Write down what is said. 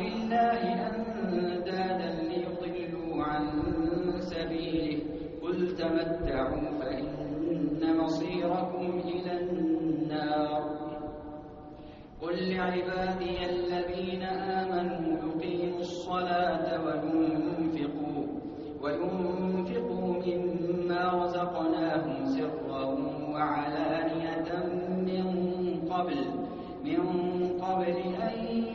لله أندادا ليضلوا عن سبيله. قل تمتعوا فإن مصيركم إلى النار. قل لعبادي الذين آمنوا يقيموا الصلاة وينفقوا وينفقوا مما رزقناهم سرا وعلانية من قبل من قبل أن